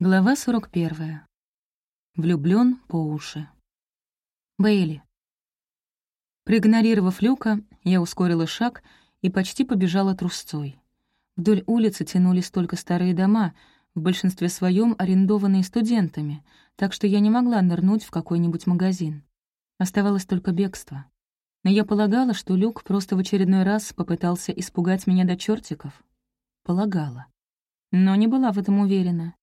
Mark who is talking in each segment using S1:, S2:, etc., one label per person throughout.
S1: Глава 41. Влюблён по уши. Бейли. Проигнорировав Люка, я ускорила шаг и почти побежала трусцой. Вдоль улицы тянулись только старые дома, в большинстве своем арендованные студентами, так что я не могла нырнуть в какой-нибудь магазин. Оставалось только бегство. Но я полагала, что Люк просто в очередной раз попытался испугать меня до чертиков. Полагала. Но не была в этом уверена.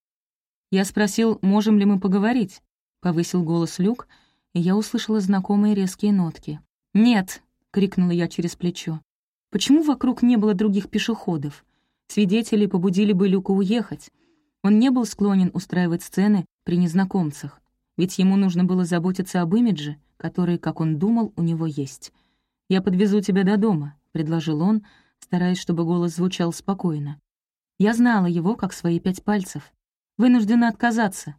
S1: Я спросил, можем ли мы поговорить. Повысил голос Люк, и я услышала знакомые резкие нотки. «Нет!» — крикнула я через плечо. «Почему вокруг не было других пешеходов? Свидетели побудили бы Люка уехать. Он не был склонен устраивать сцены при незнакомцах, ведь ему нужно было заботиться об имидже, который, как он думал, у него есть. «Я подвезу тебя до дома», — предложил он, стараясь, чтобы голос звучал спокойно. Я знала его, как свои пять пальцев. Вынуждена отказаться».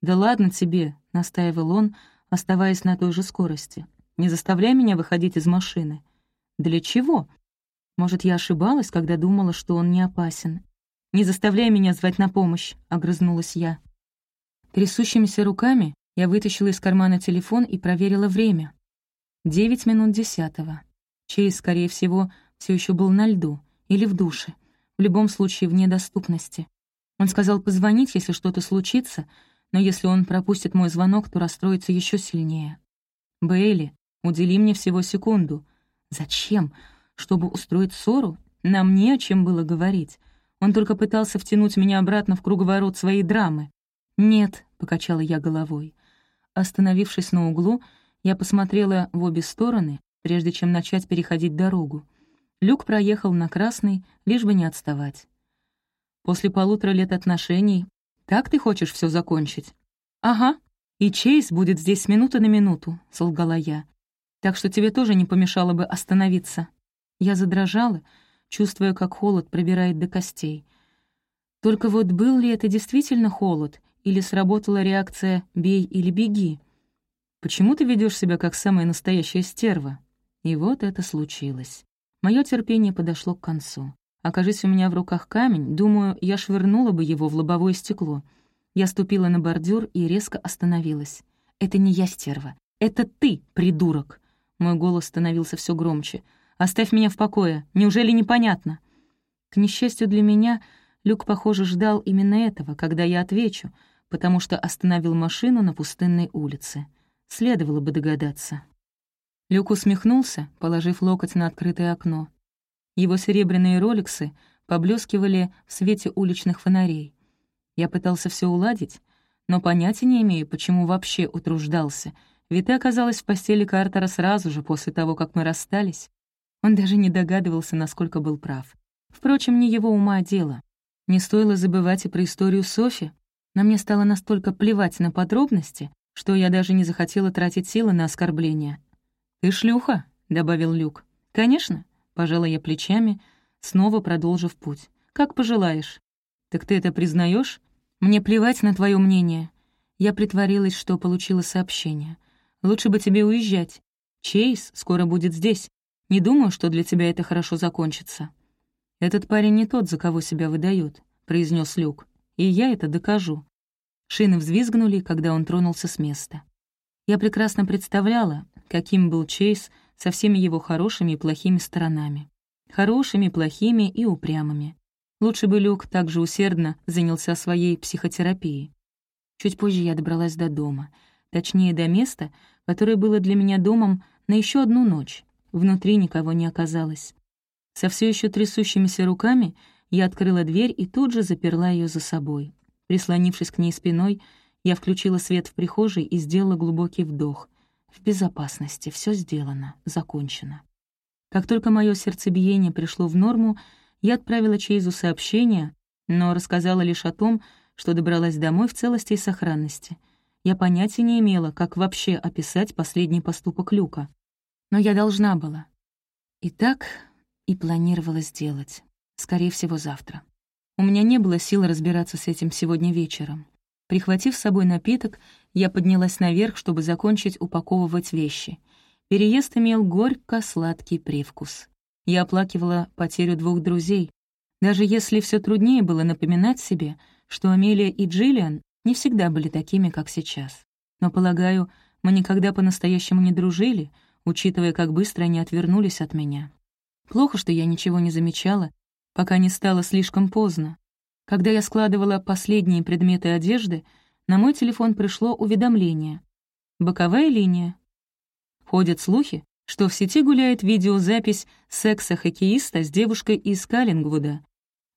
S1: «Да ладно тебе», — настаивал он, оставаясь на той же скорости. «Не заставляй меня выходить из машины». «Для чего?» Может, я ошибалась, когда думала, что он не опасен. «Не заставляй меня звать на помощь», — огрызнулась я. Трясущимися руками я вытащила из кармана телефон и проверила время. Девять минут десятого. Чейз, скорее всего, все еще был на льду или в душе. В любом случае, вне доступности. Он сказал позвонить, если что-то случится, но если он пропустит мой звонок, то расстроится еще сильнее. «Бейли, удели мне всего секунду». «Зачем? Чтобы устроить ссору? Нам не о чем было говорить. Он только пытался втянуть меня обратно в круговорот своей драмы». «Нет», — покачала я головой. Остановившись на углу, я посмотрела в обе стороны, прежде чем начать переходить дорогу. Люк проехал на красный, лишь бы не отставать. После полутора лет отношений так ты хочешь все закончить?» «Ага, и Чейз будет здесь с минуты на минуту», — солгала я. «Так что тебе тоже не помешало бы остановиться». Я задрожала, чувствуя, как холод пробирает до костей. Только вот был ли это действительно холод, или сработала реакция «бей или беги»? Почему ты ведешь себя как самая настоящая стерва? И вот это случилось. Мое терпение подошло к концу. Окажись у меня в руках камень, думаю, я швырнула бы его в лобовое стекло. Я ступила на бордюр и резко остановилась. «Это не я, стерва. Это ты, придурок!» Мой голос становился все громче. «Оставь меня в покое. Неужели непонятно?» К несчастью для меня, Люк, похоже, ждал именно этого, когда я отвечу, потому что остановил машину на пустынной улице. Следовало бы догадаться. Люк усмехнулся, положив локоть на открытое окно. Его серебряные роликсы поблескивали в свете уличных фонарей. Я пытался все уладить, но понятия не имею, почему вообще утруждался, ты оказалась в постели Картера сразу же после того, как мы расстались. Он даже не догадывался, насколько был прав. Впрочем, не его ума дело. Не стоило забывать и про историю Софи, но мне стало настолько плевать на подробности, что я даже не захотела тратить силы на оскорбления. «Ты шлюха», — добавил Люк. «Конечно. Пожала я плечами, снова продолжив путь. «Как пожелаешь». «Так ты это признаешь? Мне плевать на твое мнение». Я притворилась, что получила сообщение. «Лучше бы тебе уезжать. Чейз скоро будет здесь. Не думаю, что для тебя это хорошо закончится». «Этот парень не тот, за кого себя выдает», — произнес Люк. «И я это докажу». Шины взвизгнули, когда он тронулся с места. Я прекрасно представляла, каким был Чейз со всеми его хорошими и плохими сторонами. Хорошими, плохими и упрямыми. Лучше бы Люк также усердно занялся своей психотерапией. Чуть позже я добралась до дома, точнее, до места, которое было для меня домом на еще одну ночь. Внутри никого не оказалось. Со все еще трясущимися руками я открыла дверь и тут же заперла ее за собой. Прислонившись к ней спиной, я включила свет в прихожей и сделала глубокий вдох. В безопасности, все сделано, закончено. Как только мое сердцебиение пришло в норму, я отправила Чейзу сообщение, но рассказала лишь о том, что добралась домой в целости и сохранности. Я понятия не имела, как вообще описать последний поступок Люка. Но я должна была. И так и планировала сделать. Скорее всего, завтра. У меня не было сил разбираться с этим сегодня вечером. Прихватив с собой напиток, я поднялась наверх, чтобы закончить упаковывать вещи. Переезд имел горько-сладкий привкус. Я оплакивала потерю двух друзей. Даже если все труднее было напоминать себе, что Амелия и Джиллиан не всегда были такими, как сейчас. Но, полагаю, мы никогда по-настоящему не дружили, учитывая, как быстро они отвернулись от меня. Плохо, что я ничего не замечала, пока не стало слишком поздно. Когда я складывала последние предметы одежды, на мой телефон пришло уведомление. Боковая линия. Ходят слухи, что в сети гуляет видеозапись секса-хоккеиста с девушкой из Каллингвуда.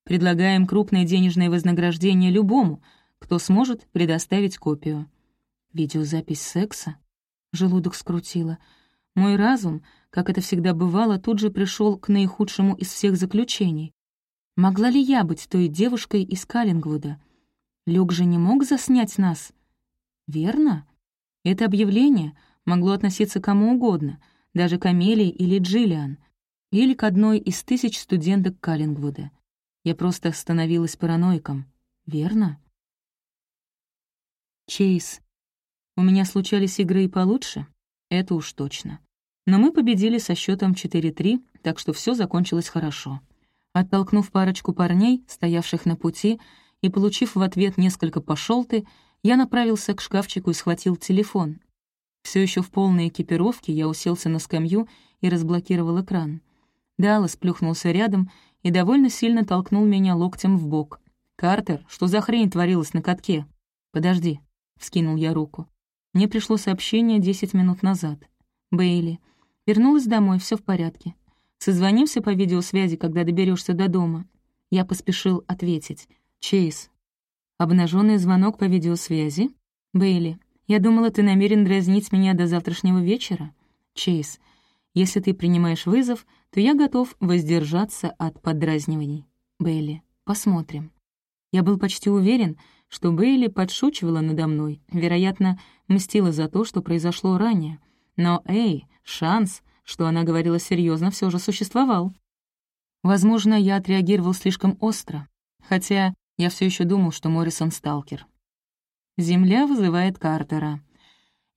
S1: Предлагаем крупное денежное вознаграждение любому, кто сможет предоставить копию. Видеозапись секса? Желудок скрутило. Мой разум, как это всегда бывало, тут же пришел к наихудшему из всех заключений. Могла ли я быть той девушкой из Каллингвуда? Люк же не мог заснять нас. Верно? Это объявление могло относиться кому угодно, даже к Амелии или Джиллиан, или к одной из тысяч студенток Каллингвуда. Я просто становилась параноиком. Верно? Чейз. У меня случались игры и получше, это уж точно. Но мы победили со счетом 4-3, так что все закончилось хорошо. Оттолкнув парочку парней, стоявших на пути, и получив в ответ несколько «пошел ты», я направился к шкафчику и схватил телефон. Все еще в полной экипировке я уселся на скамью и разблокировал экран. Даллас плюхнулся рядом и довольно сильно толкнул меня локтем в бок. «Картер, что за хрень творилась на катке?» «Подожди», — вскинул я руку. Мне пришло сообщение десять минут назад. «Бейли. Вернулась домой, все в порядке. Созвонимся по видеосвязи, когда доберешься до дома». Я поспешил ответить. «Чейз». Обнаженный звонок по видеосвязи. «Бейли, я думала, ты намерен дразнить меня до завтрашнего вечера». «Чейз, если ты принимаешь вызов, то я готов воздержаться от поддразниваний». «Бейли, посмотрим». Я был почти уверен, что Бейли подшучивала надо мной, вероятно, мстила за то, что произошло ранее. Но, эй, шанс, что она говорила серьезно, все же существовал. Возможно, я отреагировал слишком остро, хотя я все еще думал, что Моррисон — сталкер. Земля вызывает Картера.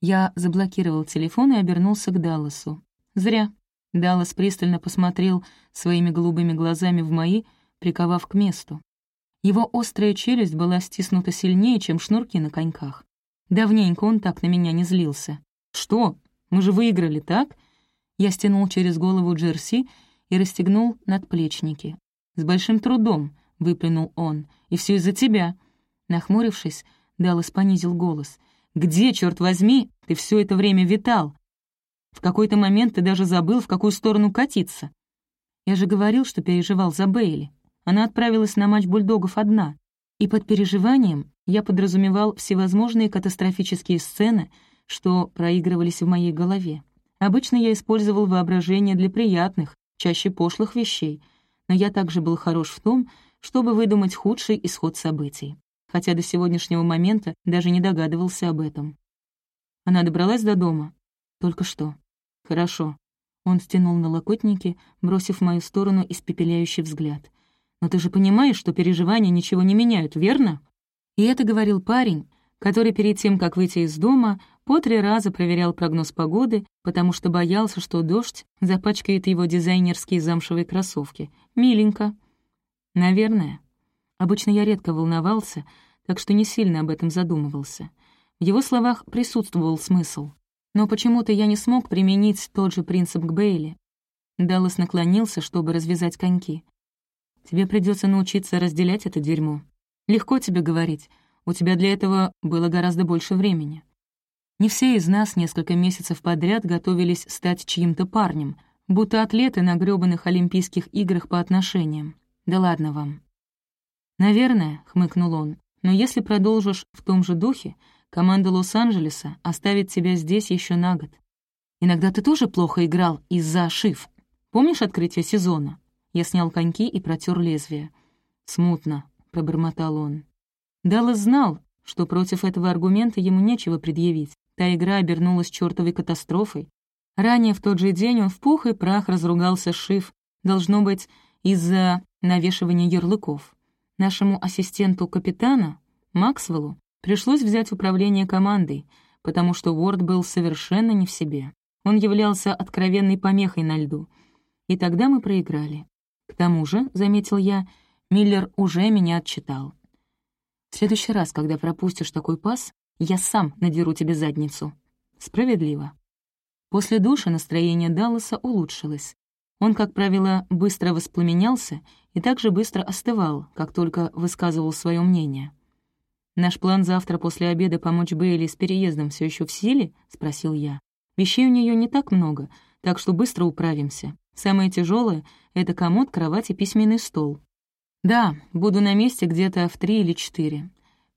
S1: Я заблокировал телефон и обернулся к Далласу. Зря. Даллас пристально посмотрел своими голубыми глазами в мои, приковав к месту. Его острая челюсть была стиснута сильнее, чем шнурки на коньках. Давненько он так на меня не злился. «Что? Мы же выиграли, так?» Я стянул через голову джерси и расстегнул надплечники. «С большим трудом», — выплюнул он, — «и все из-за тебя». Нахмурившись, Даллас понизил голос. «Где, черт возьми, ты все это время витал? В какой-то момент ты даже забыл, в какую сторону катиться. Я же говорил, что переживал за Бейли. Она отправилась на матч бульдогов одна, и под переживанием я подразумевал всевозможные катастрофические сцены, что проигрывались в моей голове. Обычно я использовал воображение для приятных, чаще пошлых вещей, но я также был хорош в том, чтобы выдумать худший исход событий, хотя до сегодняшнего момента даже не догадывался об этом. Она добралась до дома? Только что. Хорошо. Он стянул на локотники, бросив в мою сторону испепеляющий взгляд. Но ты же понимаешь, что переживания ничего не меняют, верно?» И это говорил парень, который перед тем, как выйти из дома, по три раза проверял прогноз погоды, потому что боялся, что дождь запачкает его дизайнерские замшевые кроссовки. Миленько. Наверное. Обычно я редко волновался, так что не сильно об этом задумывался. В его словах присутствовал смысл. Но почему-то я не смог применить тот же принцип к Бейли. Даллас наклонился, чтобы развязать коньки. Тебе придется научиться разделять это дерьмо. Легко тебе говорить. У тебя для этого было гораздо больше времени. Не все из нас несколько месяцев подряд готовились стать чьим-то парнем, будто атлеты на грёбаных Олимпийских играх по отношениям. Да ладно вам. «Наверное», — хмыкнул он, «но если продолжишь в том же духе, команда Лос-Анджелеса оставит тебя здесь еще на год. Иногда ты тоже плохо играл из-за ошиб. Помнишь открытие сезона? Я снял коньки и протер лезвие. «Смутно», — пробормотал он. Даллас знал, что против этого аргумента ему нечего предъявить. Та игра обернулась чертовой катастрофой. Ранее в тот же день он в пух и прах разругался Шиф, должно быть, из-за навешивания ярлыков. Нашему ассистенту капитана, Максвеллу, пришлось взять управление командой, потому что Уорд был совершенно не в себе. Он являлся откровенной помехой на льду. И тогда мы проиграли. К тому же, — заметил я, — Миллер уже меня отчитал. В следующий раз, когда пропустишь такой пас, я сам надеру тебе задницу. Справедливо. После душа настроение Далласа улучшилось. Он, как правило, быстро воспламенялся и также быстро остывал, как только высказывал свое мнение. «Наш план завтра после обеда помочь Бейли с переездом все еще в силе?» — спросил я. «Вещей у нее не так много, так что быстро управимся. Самое тяжелое — это комод, кровать и письменный стол. Да, буду на месте где-то в три или четыре.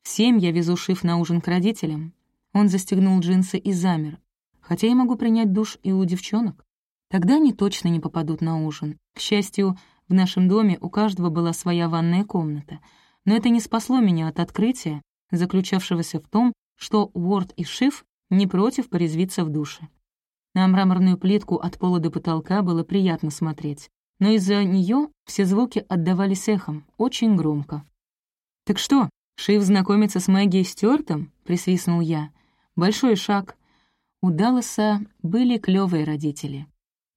S1: В семь я везу шиф на ужин к родителям. Он застегнул джинсы и замер. Хотя я могу принять душ и у девчонок. Тогда они точно не попадут на ужин. К счастью, в нашем доме у каждого была своя ванная комната. Но это не спасло меня от открытия, заключавшегося в том, что Уорд и Шиф не против порезвиться в душе. На мраморную плитку от пола до потолка было приятно смотреть, но из-за нее все звуки отдавались эхом, очень громко. «Так что, Шиф знакомится с Мэгги Стюартом?» — присвистнул я. «Большой шаг». У Далласа были клевые родители.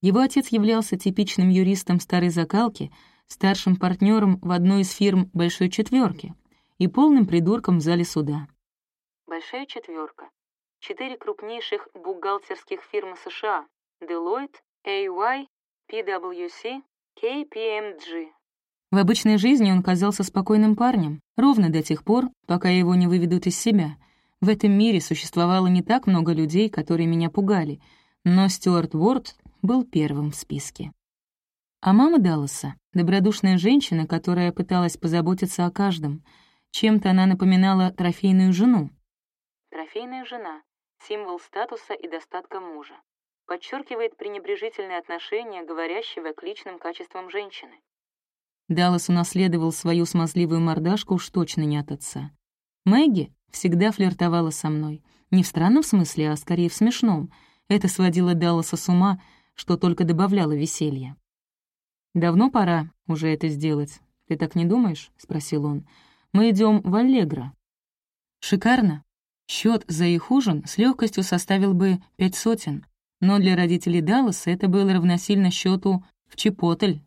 S1: Его отец являлся типичным юристом старой закалки, старшим партнером в одной из фирм «Большой четверки» и полным придурком в зале суда. «Большая четверка. Четыре крупнейших бухгалтерских фирмы США — Deloitte, AY, PwC, KPMG. В обычной жизни он казался спокойным парнем, ровно до тех пор, пока его не выведут из себя. В этом мире существовало не так много людей, которые меня пугали, но Стюарт Уорд был первым в списке. А мама Далласа — добродушная женщина, которая пыталась позаботиться о каждом. Чем-то она напоминала трофейную жену. Трофейная жена — символ статуса и достатка мужа. Подчеркивает пренебрежительное отношение говорящего к личным качествам женщины. Даллас унаследовал свою смазливую мордашку уж точно не от отца. Мэгги всегда флиртовала со мной. Не в странном смысле, а скорее в смешном. Это сводило Далласа с ума, что только добавляло веселья. «Давно пора уже это сделать. Ты так не думаешь?» — спросил он. «Мы идем в Аллегро». «Шикарно. Счет за их ужин с легкостью составил бы пять сотен, но для родителей Далласа это было равносильно счету в Чепотль.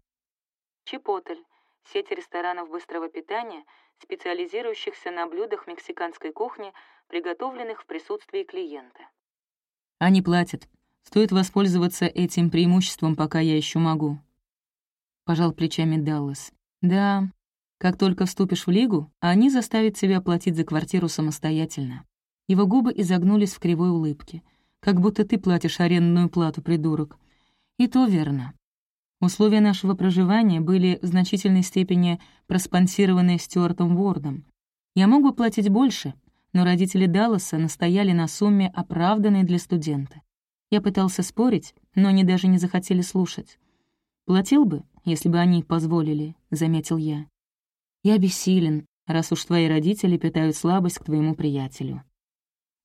S1: Чепотль — сеть ресторанов быстрого питания, специализирующихся на блюдах мексиканской кухни, приготовленных в присутствии клиента. Они платят. Стоит воспользоваться этим преимуществом, пока я еще могу. Пожал плечами Даллас. Да, как только вступишь в лигу, они заставят тебя платить за квартиру самостоятельно. Его губы изогнулись в кривой улыбке. Как будто ты платишь арендную плату, придурок. И то верно. Условия нашего проживания были в значительной степени проспонсированы Стюартом Уордом. Я мог бы платить больше, но родители Далласа настояли на сумме, оправданной для студента. Я пытался спорить, но они даже не захотели слушать. «Платил бы, если бы они позволили», — заметил я. «Я бессилен, раз уж твои родители питают слабость к твоему приятелю».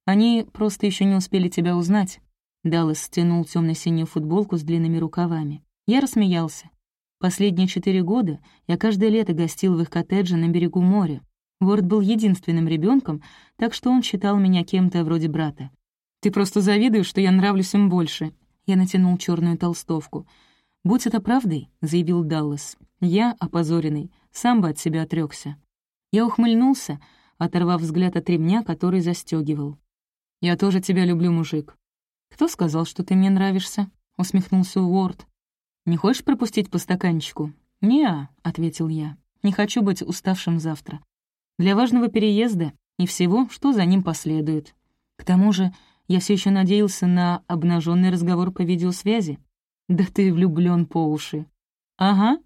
S1: «Они просто еще не успели тебя узнать», — Даллас стянул темно синюю футболку с длинными рукавами. Я рассмеялся. Последние четыре года я каждое лето гостил в их коттедже на берегу моря. Ворд был единственным ребенком, так что он считал меня кем-то вроде брата. «Ты просто завидуешь, что я нравлюсь им больше». Я натянул черную толстовку. «Будь это правдой», — заявил Даллас. «Я, опозоренный, сам бы от себя отрекся. Я ухмыльнулся, оторвав взгляд от ремня, который застегивал. «Я тоже тебя люблю, мужик». «Кто сказал, что ты мне нравишься?» — усмехнулся Уорд. «Не хочешь пропустить по стаканчику?» «Не-а», ответил я. «Не хочу быть уставшим завтра. Для важного переезда и всего, что за ним последует. К тому же я все еще надеялся на обнаженный разговор по видеосвязи. Да ты влюблен по уши». «Ага»,